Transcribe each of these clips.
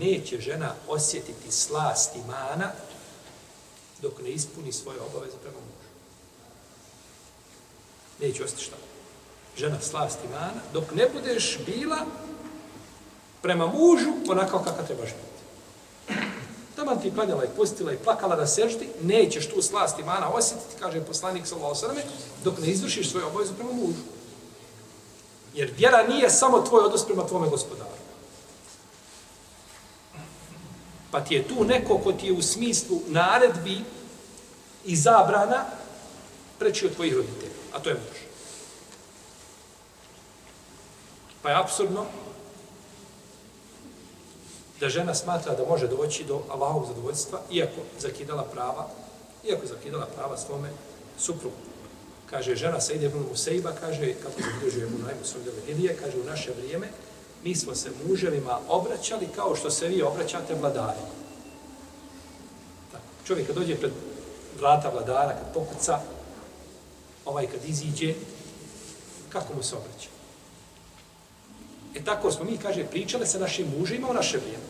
neće žena osjetiti slast imana dok ne ispuni svoje obaveze prema mužu. Neće osjetiti šta? Žena slast imana dok ne budeš bila prema mužu onako kakav trebaš biti. Tamo ti klanjala i pustila i plakala da seždi, nećeš tu slast imana osjetiti, kaže poslanik sallallahu alejhi dok ne izvršiš svoje obaveze prema mužu. Jer vjera nije samo tvoj odnos prema tvome gospodaru. Pa ti je tu neko ko ti je u smislu naredbi i zabrana preći od tvojih roditelja. A to je muž. Pa je absurdno da žena smatra da može doći do Allahovog zadovoljstva, iako zakidala prava, iako zakidala prava svome suprugu. Kaže, žena Sejde ibn Musejba, kaže, kako se bilježuje mu najmu svojde kaže, u naše vrijeme, mi smo se muževima obraćali kao što se vi obraćate vladarima. Tako. Čovjek kad dođe pred vrata vladara, kad pokuca, ovaj kad iziđe, kako mu se obraća? E tako smo mi, kaže, pričale sa našim mužima u naše vrijeme.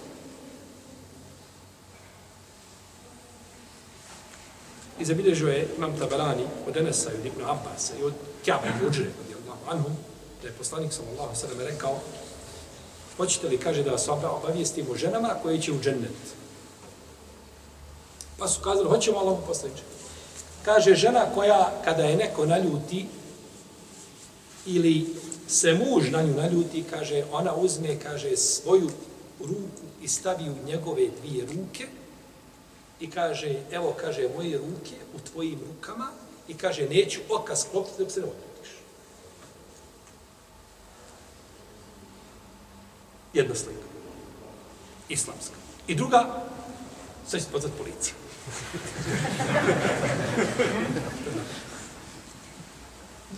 I zabilježio je Imam Tabarani od Enesa i od Ibn Abbas i od Kjaba i Uđre, od Allahu Anhum, da je poslanik sallallahu sallam rekao, hoćete li, kaže, da vas obavijestimo ženama koje će u džennet. Pa su kazali, hoćemo Allahom poslaniče. Kaže, žena koja, kada je neko naljuti, ili se muž na nju naljuti, kaže, ona uzme, kaže, svoju ruku i stavi u njegove dvije ruke, i kaže, evo, kaže, moje ruke u tvojim rukama i kaže, neću oka sklopiti dok se ne odljubiš. Jedna slika. Islamska. I druga, sve će pozvati policiju.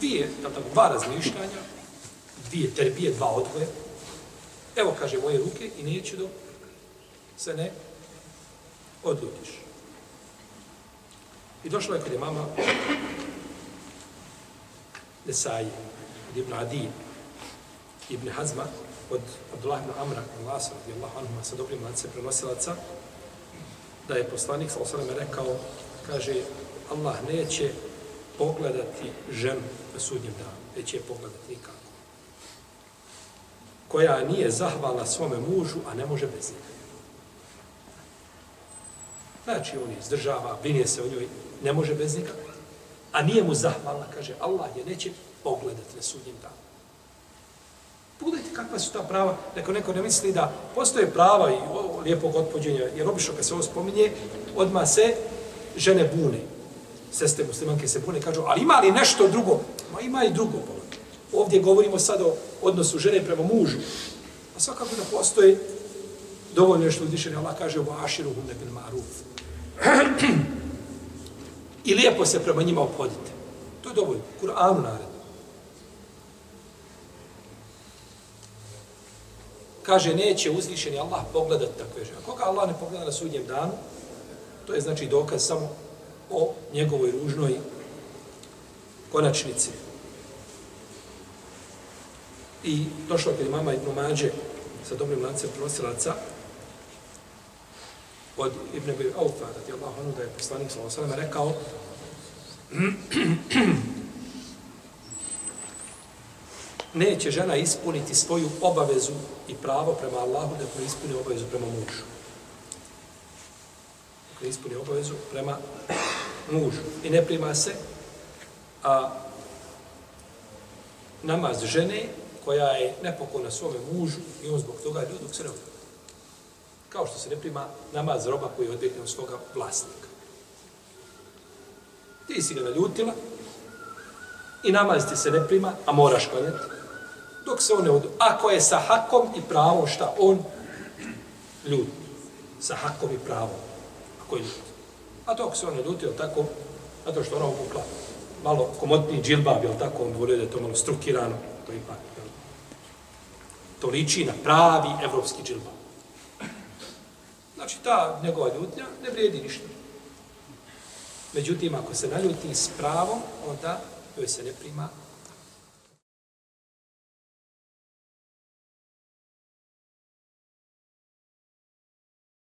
dvije, tako, dva razmišljanja, dvije terbije, dva odgoje. Evo, kaže, moje ruke i neću dok se ne odlutiš. I došlo je kod je mama Nesai, od Ibn Ibn Hazma, od Abdullah ibn Amra, od Lasa, radijallahu Allah sa dobrim lance prenosilaca, da je poslanik, sa osaleme, rekao, kaže, Allah neće pogledati ženu na sudnjem danu, neće je pogledati nikako. Koja nije zahvala svome mužu, a ne može bez njega. Znači, on je izdržava, brinje se o njoj, ne može bez njega, a nije mu zahvalna, kaže, Allah je neće pogledati na sudnjem danu. Kakva su ta prava, neko neko ne misli da postoje prava i o, lijepog otpođenja, jer obično kad se ovo spominje, odma se žene bune. Seste muslimanke se bune, kažu, ali ima li nešto drugo? Ma ima i drugo. Pa. Ovdje govorimo sad o odnosu žene prema mužu. A svakako da postoje dovoljno nešto uzvišenje. Allah kaže, u aširu hunne nebil maruf. I lijepo se prema njima opodite. To je dovoljno. Kur'anu naredno. Kaže, neće uzvišeni Allah pogledati takve žene. Koga Allah ne pogleda na sudnjem danu, to je znači dokaz samo o njegovoj ružnoj konačnici. I došlo kad mama Ibn Mađe sa dobrim lancem prosilaca od Ibn Abi Aufa, da ti Allah onu da je poslanik sallallahu alejhi rekao neće žena ispuniti svoju obavezu i pravo prema Allahu da ne ispuni obavezu prema mužu. Da ne ispuni obavezu prema mužu. I ne prima se a namaz žene koja je nepokona svome mužu i on zbog toga ljudi dok se ne odbog. Kao što se ne prima namaz roba koji je odbjegnio svoga vlasnika. Ti si ga naljutila i namaz ti se ne prima, a moraš klanjati. Dok se on ne odbjegnio. Ako je sa hakom i pravom šta on Ljud. Sa hakom i pravom. Ako je ljud. A dok se on ne ljutio tako, zato što ona obukla malo komotni džilbab, jel tako, on volio da je to malo strukirano, to ipak, jel? To liči na pravi evropski džilbab. Znači, ta njegova ljutnja ne vrijedi ništa. Međutim, ako se naljuti s pravom, onda joj se ne prima